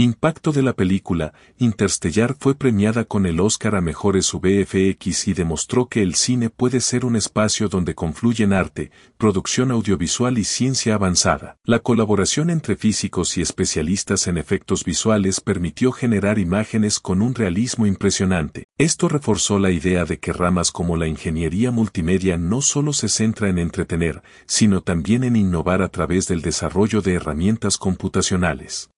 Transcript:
Impacto de la película, Interstellar fue premiada con el Oscar a Mejores VFX y demostró que el cine puede ser un espacio donde confluyen arte, producción audiovisual y ciencia avanzada. La colaboración entre físicos y especialistas en efectos visuales permitió generar imágenes con un realismo impresionante. Esto reforzó la idea de que ramas como la ingeniería multimedia no solo se centra en entretener, sino también en innovar a través del desarrollo de herramientas computacionales.